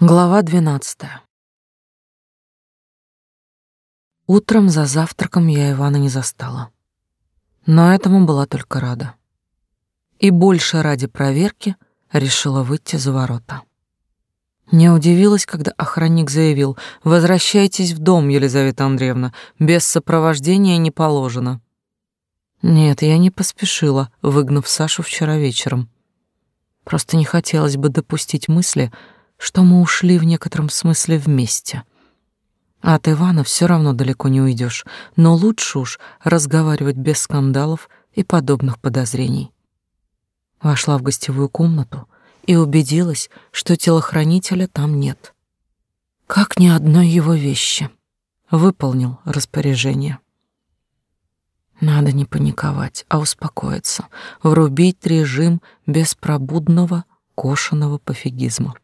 Глава двенадцатая. Утром за завтраком я Ивана не застала. Но этому была только рада. И больше ради проверки решила выйти за ворота. Не удивилась, когда охранник заявил «Возвращайтесь в дом, Елизавета Андреевна, без сопровождения не положено». Нет, я не поспешила, выгнав Сашу вчера вечером. Просто не хотелось бы допустить мысли, что мы ушли в некотором смысле вместе. А от Ивана все равно далеко не уйдешь, но лучше уж разговаривать без скандалов и подобных подозрений. Вошла в гостевую комнату и убедилась, что телохранителя там нет. Как ни одной его вещи. Выполнил распоряжение. Надо не паниковать, а успокоиться, врубить режим беспробудного кошеного пофигизма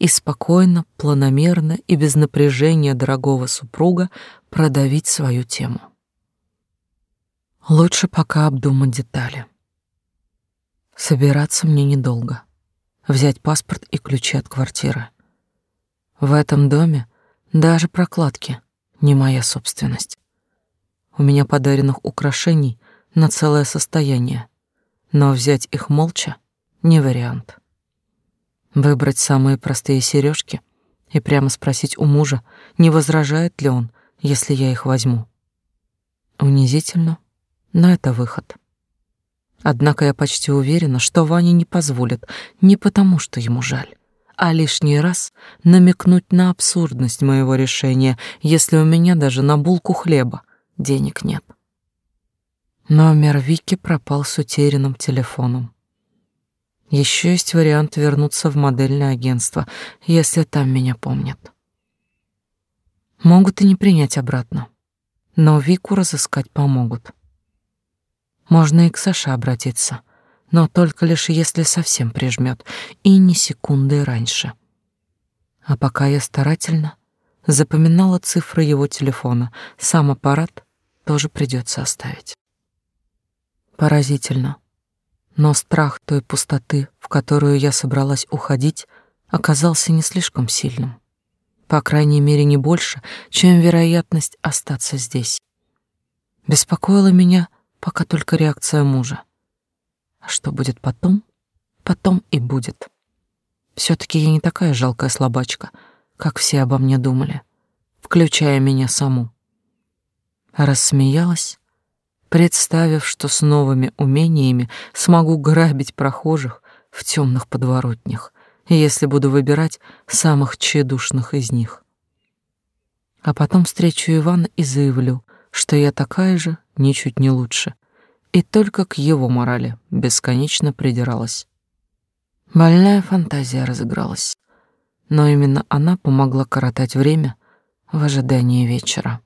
и спокойно, планомерно и без напряжения дорогого супруга продавить свою тему. Лучше пока обдумать детали. Собираться мне недолго. Взять паспорт и ключи от квартиры. В этом доме даже прокладки не моя собственность. У меня подаренных украшений на целое состояние, но взять их молча не вариант. Выбрать самые простые сережки и прямо спросить у мужа, не возражает ли он, если я их возьму. Унизительно, но это выход. Однако я почти уверена, что Ваня не позволит не потому, что ему жаль, а лишний раз намекнуть на абсурдность моего решения, если у меня даже на булку хлеба денег нет. Номер Вики пропал с утерянным телефоном. Еще есть вариант вернуться в модельное агентство, если там меня помнят. Могут и не принять обратно, но Вику разыскать помогут. Можно и к Саше обратиться, но только лишь если совсем прижмет, и ни секунды раньше. А пока я старательно запоминала цифры его телефона, сам аппарат тоже придется оставить. Поразительно, но страх той пустоты, в которую я собралась уходить, оказался не слишком сильным. По крайней мере, не больше, чем вероятность остаться здесь. Беспокоила меня пока только реакция мужа. А что будет потом? Потом и будет. все таки я не такая жалкая слабачка, как все обо мне думали, включая меня саму. Рассмеялась представив, что с новыми умениями смогу грабить прохожих в темных подворотнях, если буду выбирать самых тщедушных из них. А потом встречу Ивана и заявлю, что я такая же, ничуть не лучше, и только к его морали бесконечно придиралась. Больная фантазия разыгралась, но именно она помогла коротать время в ожидании вечера.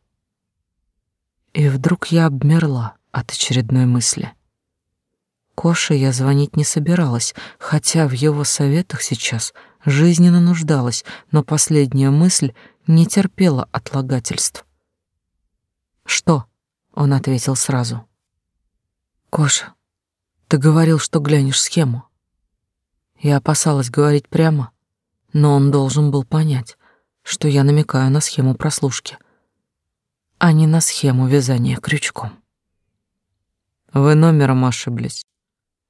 И вдруг я обмерла от очередной мысли. Коше я звонить не собиралась, хотя в его советах сейчас жизненно нуждалась, но последняя мысль не терпела отлагательств. «Что?» — он ответил сразу. «Коша, ты говорил, что глянешь схему». Я опасалась говорить прямо, но он должен был понять, что я намекаю на схему прослушки а не на схему вязания крючком. Вы номером ошиблись.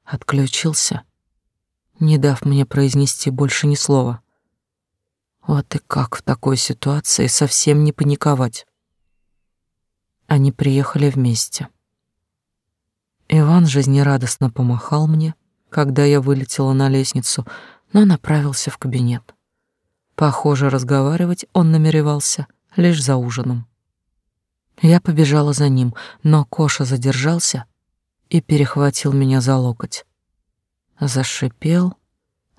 Отключился, не дав мне произнести больше ни слова. Вот и как в такой ситуации совсем не паниковать. Они приехали вместе. Иван жизнерадостно помахал мне, когда я вылетела на лестницу, но направился в кабинет. Похоже, разговаривать он намеревался лишь за ужином. Я побежала за ним, но Коша задержался и перехватил меня за локоть. Зашипел,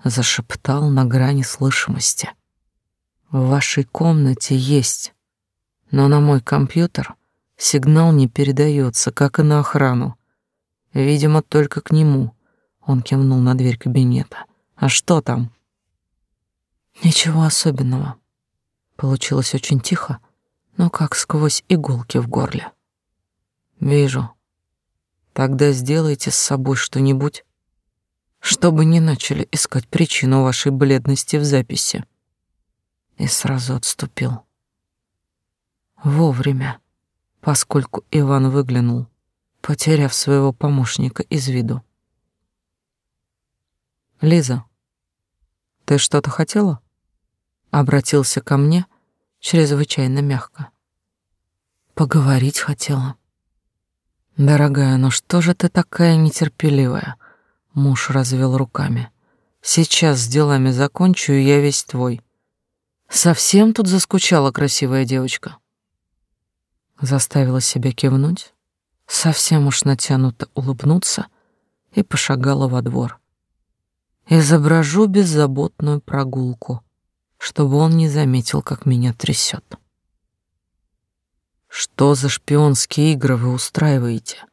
зашептал на грани слышимости. В вашей комнате есть, но на мой компьютер сигнал не передается, как и на охрану. Видимо, только к нему. Он кивнул на дверь кабинета. А что там? Ничего особенного. Получилось очень тихо, но как сквозь иголки в горле. Вижу. Тогда сделайте с собой что-нибудь, чтобы не начали искать причину вашей бледности в записи. и сразу отступил. Вовремя, поскольку Иван выглянул, потеряв своего помощника из виду. «Лиза, ты что-то хотела?» Обратился ко мне чрезвычайно мягко. «Поговорить хотела». «Дорогая, ну что же ты такая нетерпеливая?» Муж развел руками. «Сейчас с делами закончу, и я весь твой. Совсем тут заскучала красивая девочка?» Заставила себя кивнуть, совсем уж натянуто улыбнуться и пошагала во двор. Изображу беззаботную прогулку, чтобы он не заметил, как меня трясет. «Что за шпионские игры вы устраиваете?»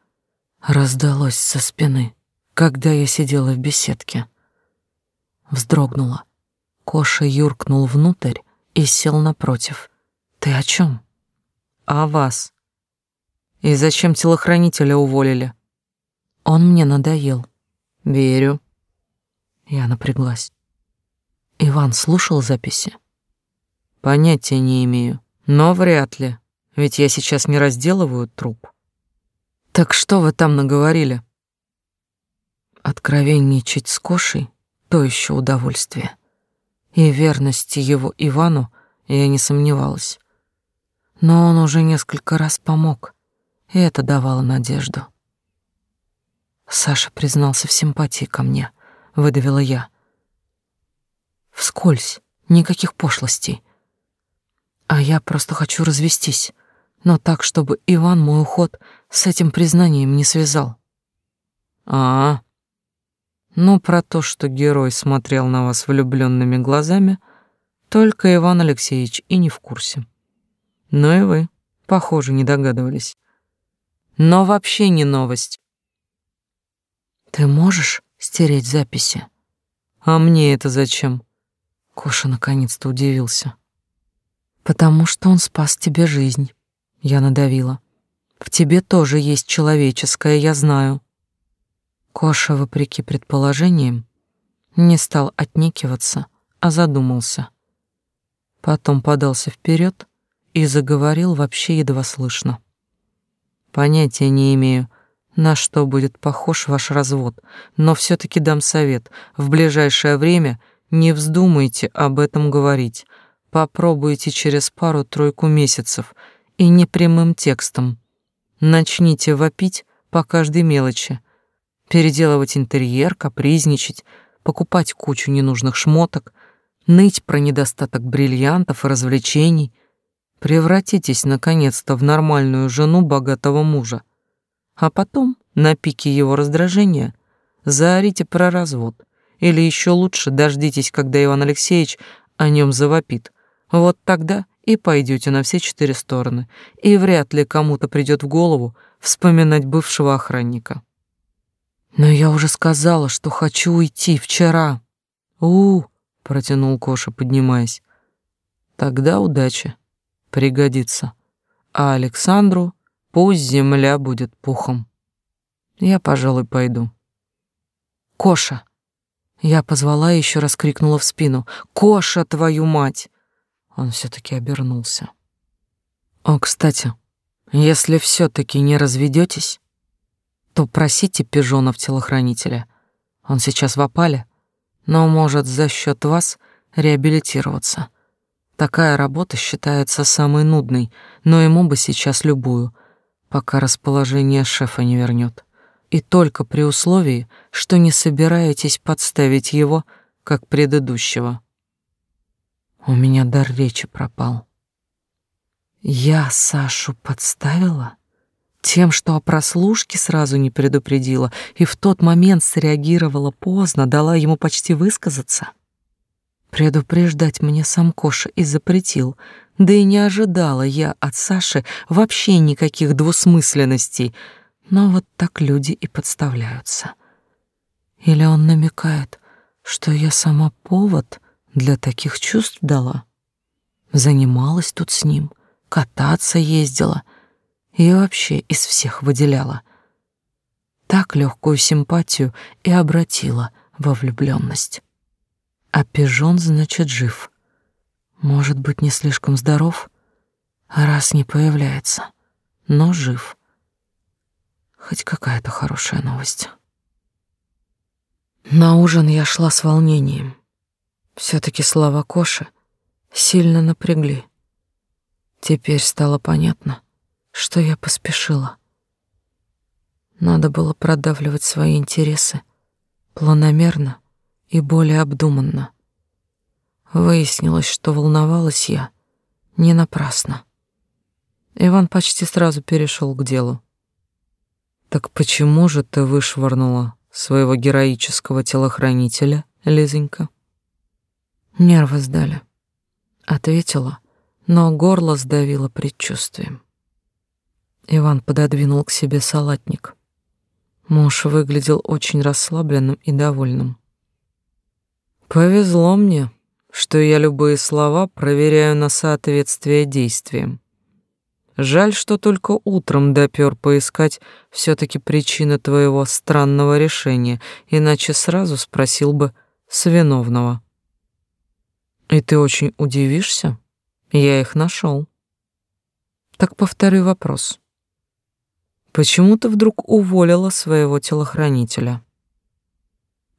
Раздалось со спины, когда я сидела в беседке. Вздрогнула. Коша юркнул внутрь и сел напротив. «Ты о чем?» «О вас. И зачем телохранителя уволили?» «Он мне надоел». «Верю». Я напряглась. Иван слушал записи? Понятия не имею, но вряд ли, ведь я сейчас не разделываю труп. Так что вы там наговорили? Откровенничать с Кошей — то еще удовольствие. И верности его Ивану я не сомневалась. Но он уже несколько раз помог, и это давало надежду. Саша признался в симпатии ко мне, выдавила я. Вскользь, никаких пошлостей. А я просто хочу развестись, но так, чтобы Иван мой уход с этим признанием не связал. А, -а, -а. ну про то, что герой смотрел на вас влюбленными глазами, только Иван Алексеевич и не в курсе. Но и вы, похоже, не догадывались. Но вообще не новость. Ты можешь стереть записи? А мне это зачем? Коша наконец-то удивился. «Потому что он спас тебе жизнь», — я надавила. «В тебе тоже есть человеческое, я знаю». Коша, вопреки предположениям, не стал отнекиваться, а задумался. Потом подался вперед и заговорил вообще едва слышно. «Понятия не имею, на что будет похож ваш развод, но все таки дам совет. В ближайшее время — не вздумайте об этом говорить. Попробуйте через пару-тройку месяцев и не прямым текстом. Начните вопить по каждой мелочи. Переделывать интерьер, капризничать, покупать кучу ненужных шмоток, ныть про недостаток бриллиантов и развлечений. Превратитесь, наконец-то, в нормальную жену богатого мужа. А потом, на пике его раздражения, заорите про развод — или еще лучше дождитесь, когда Иван Алексеевич о нем завопит. Вот тогда и пойдете на все четыре стороны, и вряд ли кому-то придет в голову вспоминать бывшего охранника. Но я уже сказала, что хочу уйти вчера. У, -у протянул Коша, поднимаясь. Тогда удачи. Пригодится. А Александру пусть земля будет пухом. Я, пожалуй, пойду. Коша, я позвала и еще раз крикнула в спину. «Коша, твою мать!» Он все-таки обернулся. «О, кстати, если все-таки не разведетесь, то просите пижонов-телохранителя. Он сейчас в опале, но может за счет вас реабилитироваться. Такая работа считается самой нудной, но ему бы сейчас любую, пока расположение шефа не вернет и только при условии, что не собираетесь подставить его, как предыдущего. У меня дар речи пропал. Я Сашу подставила? Тем, что о прослушке сразу не предупредила и в тот момент среагировала поздно, дала ему почти высказаться? Предупреждать мне сам Коша и запретил, да и не ожидала я от Саши вообще никаких двусмысленностей — но вот так люди и подставляются. Или он намекает, что я сама повод для таких чувств дала? Занималась тут с ним, кататься ездила и вообще из всех выделяла. Так легкую симпатию и обратила во влюбленность. А пижон, значит, жив. Может быть, не слишком здоров, а раз не появляется, но жив. Хоть какая-то хорошая новость. На ужин я шла с волнением. все таки слова Коши сильно напрягли. Теперь стало понятно, что я поспешила. Надо было продавливать свои интересы планомерно и более обдуманно. Выяснилось, что волновалась я не напрасно. Иван почти сразу перешел к делу. «Так почему же ты вышвырнула своего героического телохранителя, Лизонька?» «Нервы сдали», — ответила, но горло сдавило предчувствием. Иван пододвинул к себе салатник. Муж выглядел очень расслабленным и довольным. «Повезло мне, что я любые слова проверяю на соответствие действиям. Жаль, что только утром допёр поискать все таки причины твоего странного решения, иначе сразу спросил бы с виновного. И ты очень удивишься? Я их нашел. Так повторю вопрос. Почему ты вдруг уволила своего телохранителя?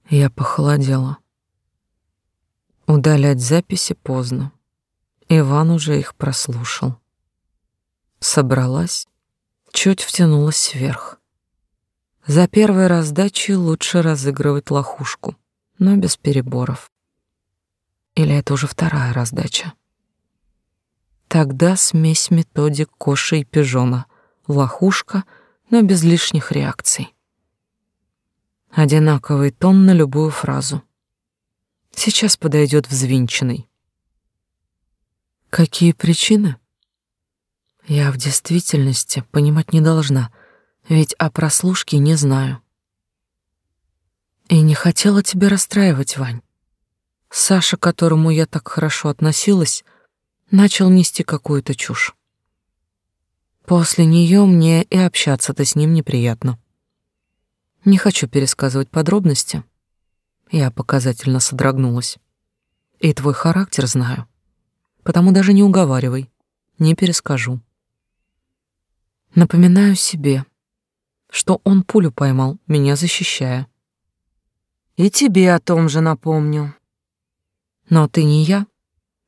Я похолодела. Удалять записи поздно. Иван уже их прослушал. Собралась, чуть втянулась вверх. За первой раздачей лучше разыгрывать лохушку, но без переборов. Или это уже вторая раздача? Тогда смесь методик Коши и Пижона. Лохушка, но без лишних реакций. Одинаковый тон на любую фразу — Сейчас подойдет взвинченный. Какие причины? Я в действительности понимать не должна, ведь о прослушке не знаю. И не хотела тебя расстраивать, Вань. Саша, к которому я так хорошо относилась, начал нести какую-то чушь. После нее мне и общаться-то с ним неприятно. Не хочу пересказывать подробности, я показательно содрогнулась. И твой характер знаю. Потому даже не уговаривай, не перескажу. Напоминаю себе, что он пулю поймал, меня защищая. И тебе о том же напомню. Но ты не я,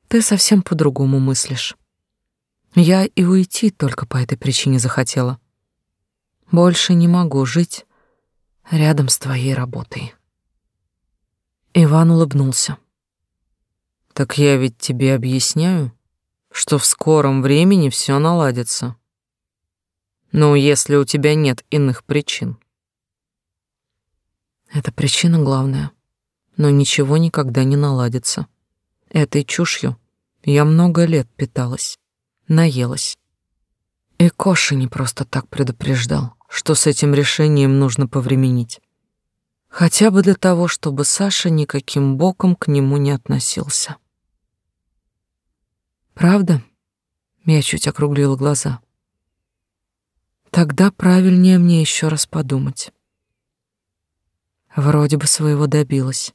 ты совсем по-другому мыслишь. Я и уйти только по этой причине захотела. Больше не могу жить рядом с твоей работой. Иван улыбнулся. Так я ведь тебе объясняю, что в скором времени все наладится. Ну, если у тебя нет иных причин. Это причина главная, но ничего никогда не наладится. Этой чушью я много лет питалась, наелась. И Коша не просто так предупреждал, что с этим решением нужно повременить. Хотя бы для того, чтобы Саша никаким боком к нему не относился. Правда? Я чуть округлила глаза. Тогда правильнее мне еще раз подумать. Вроде бы своего добилась.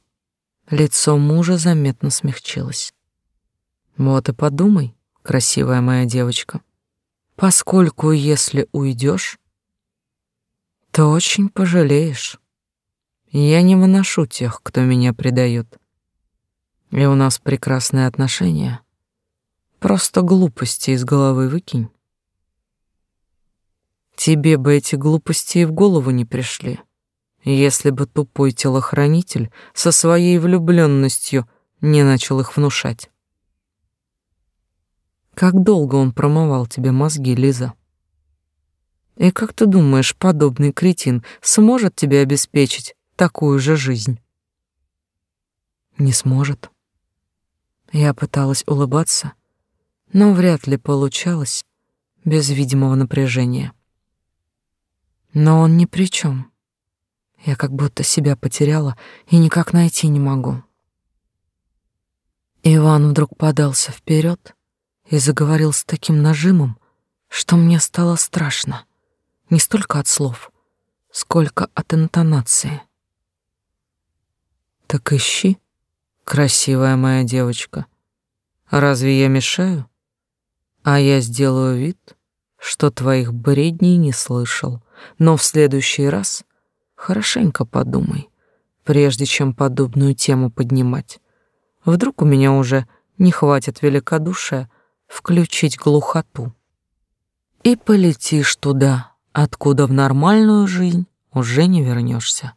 Лицо мужа заметно смягчилось. Вот и подумай, красивая моя девочка, поскольку если уйдешь, то очень пожалеешь. Я не выношу тех, кто меня предает. И у нас прекрасные отношения. Просто глупости из головы выкинь. Тебе бы эти глупости и в голову не пришли, если бы тупой телохранитель со своей влюбленностью не начал их внушать. Как долго он промывал тебе мозги, Лиза? И как ты думаешь, подобный кретин сможет тебе обеспечить такую же жизнь. Не сможет. Я пыталась улыбаться, но вряд ли получалось без видимого напряжения. Но он ни при чем. Я как будто себя потеряла и никак найти не могу. Иван вдруг подался вперед и заговорил с таким нажимом, что мне стало страшно, не столько от слов, сколько от интонации. Так ищи, красивая моя девочка. Разве я мешаю? А я сделаю вид, что твоих бредней не слышал. Но в следующий раз хорошенько подумай, прежде чем подобную тему поднимать. Вдруг у меня уже не хватит великодушия включить глухоту. И полетишь туда, откуда в нормальную жизнь уже не вернешься.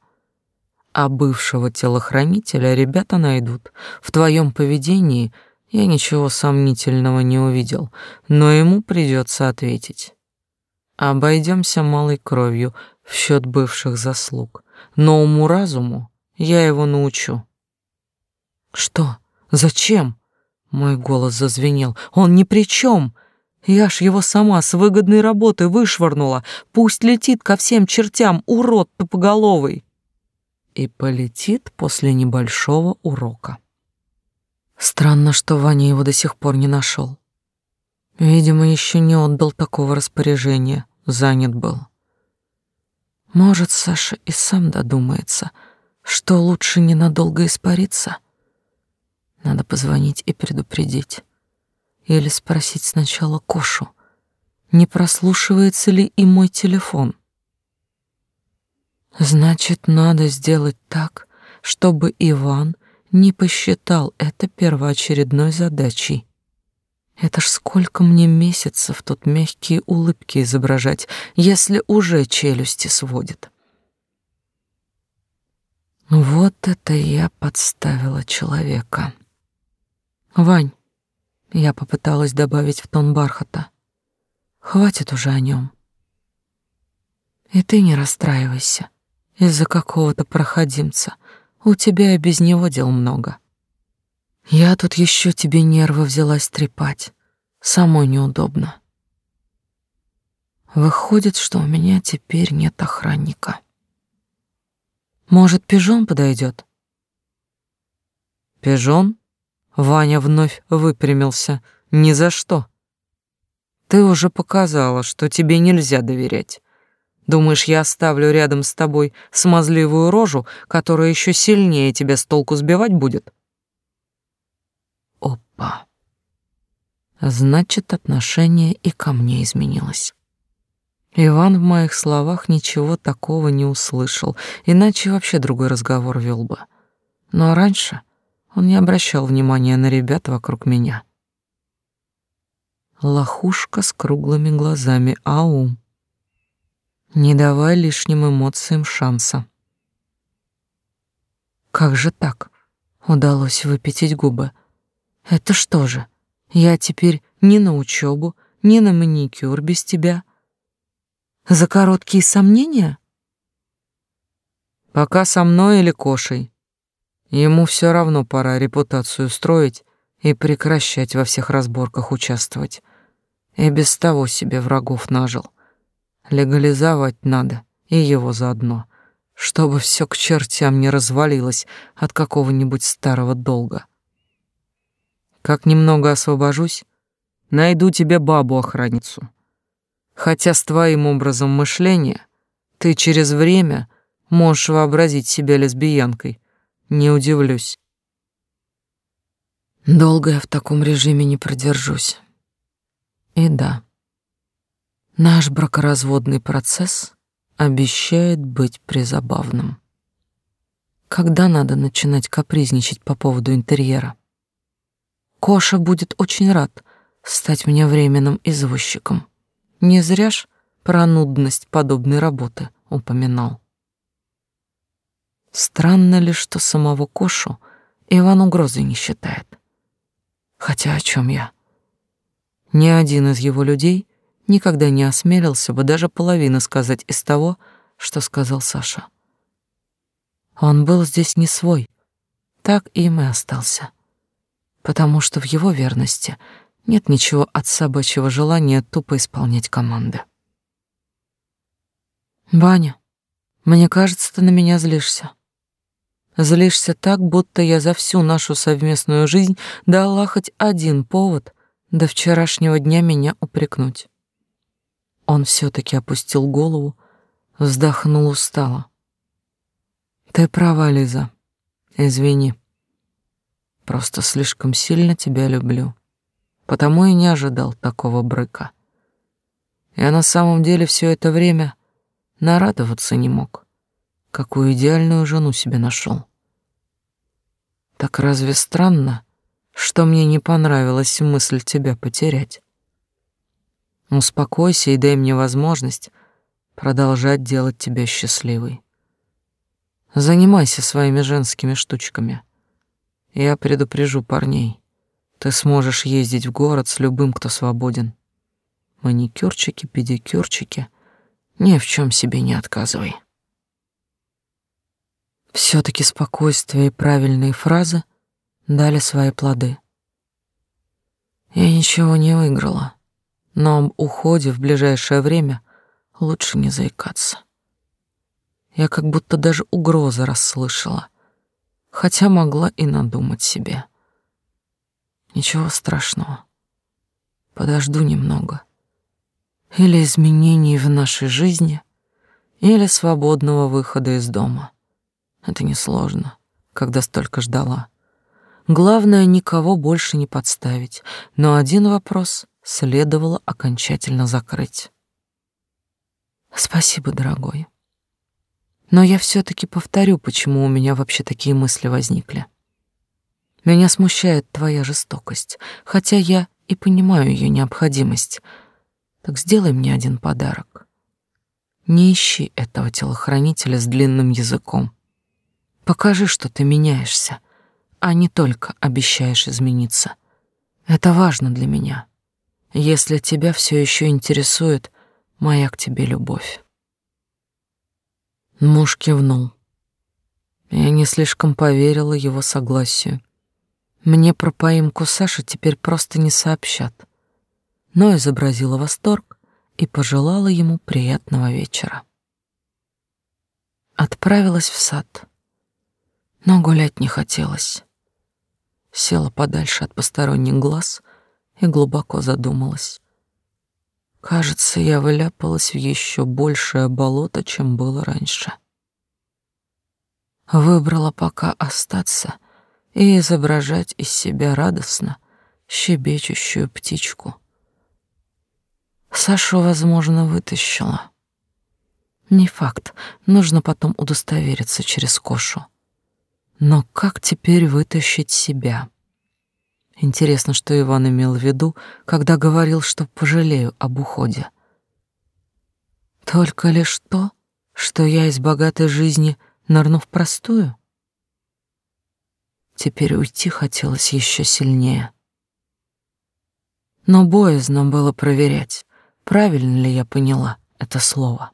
А бывшего телохранителя ребята найдут. В твоем поведении я ничего сомнительного не увидел, но ему придется ответить. Обойдемся малой кровью в счет бывших заслуг, но уму-разуму я его научу. Что? Зачем? Мой голос зазвенел. Он ни при чем. Я ж его сама с выгодной работы вышвырнула. Пусть летит ко всем чертям, урод тупоголовый. И полетит после небольшого урока. Странно, что Ваня его до сих пор не нашел. Видимо, еще не отдал такого распоряжения, занят был. Может, Саша и сам додумается, что лучше ненадолго испариться. Надо позвонить и предупредить. Или спросить сначала Кошу, не прослушивается ли и мой телефон. Значит, надо сделать так, чтобы Иван не посчитал это первоочередной задачей. Это ж сколько мне месяцев тут мягкие улыбки изображать, если уже челюсти сводит. Вот это я подставила человека. Вань, я попыталась добавить в тон бархата. Хватит уже о нем. И ты не расстраивайся из-за какого-то проходимца. У тебя и без него дел много. Я тут еще тебе нервы взялась трепать. Самой неудобно. Выходит, что у меня теперь нет охранника. Может, пижон подойдет? Пижон? Ваня вновь выпрямился. Ни за что. Ты уже показала, что тебе нельзя доверять. Думаешь, я оставлю рядом с тобой смазливую рожу, которая еще сильнее тебя с толку сбивать будет? Опа. Значит, отношение и ко мне изменилось. Иван в моих словах ничего такого не услышал, иначе вообще другой разговор вел бы. Но раньше он не обращал внимания на ребят вокруг меня. Лохушка с круглыми глазами, ау. Не давай лишним эмоциям шанса. Как же так? Удалось выпятить губы. Это что же, я теперь ни на учебу, ни на маникюр без тебя? За короткие сомнения? Пока со мной или Кошей. Ему все равно пора репутацию строить и прекращать во всех разборках участвовать. И без того себе врагов нажил. Легализовать надо, и его заодно, чтобы все к чертям не развалилось от какого-нибудь старого долга. Как немного освобожусь, найду тебе бабу-охранницу. Хотя с твоим образом мышления ты через время можешь вообразить себя лесбиянкой. Не удивлюсь. Долго я в таком режиме не продержусь. И да, наш бракоразводный процесс обещает быть призабавным. Когда надо начинать капризничать по поводу интерьера? Коша будет очень рад стать мне временным извозчиком. Не зря ж про нудность подобной работы упоминал. Странно ли, что самого Кошу Иван угрозой не считает. Хотя о чем я? Ни один из его людей никогда не осмелился бы даже половину сказать из того, что сказал Саша. Он был здесь не свой, так им и остался потому что в его верности нет ничего от собачьего желания тупо исполнять команды. «Ваня, мне кажется, ты на меня злишься. Злишься так, будто я за всю нашу совместную жизнь дала хоть один повод до вчерашнего дня меня упрекнуть». Он все таки опустил голову, вздохнул устало. «Ты права, Лиза. Извини». Просто слишком сильно тебя люблю потому и не ожидал такого брыка. Я на самом деле все это время нарадоваться не мог. Какую идеальную жену себе нашел. Так разве странно, что мне не понравилась мысль тебя потерять? Успокойся и дай мне возможность продолжать делать тебя счастливой. Занимайся своими женскими штучками. Я предупрежу парней. Ты сможешь ездить в город с любым, кто свободен. Маникюрчики, педикюрчики. Ни в чем себе не отказывай. все таки спокойствие и правильные фразы дали свои плоды. Я ничего не выиграла, но об уходе в ближайшее время лучше не заикаться. Я как будто даже угрозы расслышала, хотя могла и надумать себе. Ничего страшного. Подожду немного. Или изменений в нашей жизни, или свободного выхода из дома. Это несложно, когда столько ждала. Главное, никого больше не подставить, но один вопрос следовало окончательно закрыть. Спасибо, дорогой. Но я все таки повторю, почему у меня вообще такие мысли возникли. Меня смущает твоя жестокость, хотя я и понимаю ее необходимость. Так сделай мне один подарок. Не ищи этого телохранителя с длинным языком. Покажи, что ты меняешься, а не только обещаешь измениться. Это важно для меня. Если тебя все еще интересует моя к тебе любовь. Муж кивнул. Я не слишком поверила его согласию. Мне про поимку Саши теперь просто не сообщат. Но изобразила восторг и пожелала ему приятного вечера. Отправилась в сад, но гулять не хотелось. Села подальше от посторонних глаз и глубоко задумалась. Кажется, я вляпалась в еще большее болото, чем было раньше. Выбрала пока остаться — и изображать из себя радостно щебечущую птичку. Сашу, возможно, вытащила. Не факт, нужно потом удостовериться через Кошу. Но как теперь вытащить себя? Интересно, что Иван имел в виду, когда говорил, что пожалею об уходе. Только лишь то, что я из богатой жизни нырну в простую? Теперь уйти хотелось еще сильнее. Но боязно было проверять, правильно ли я поняла это слово.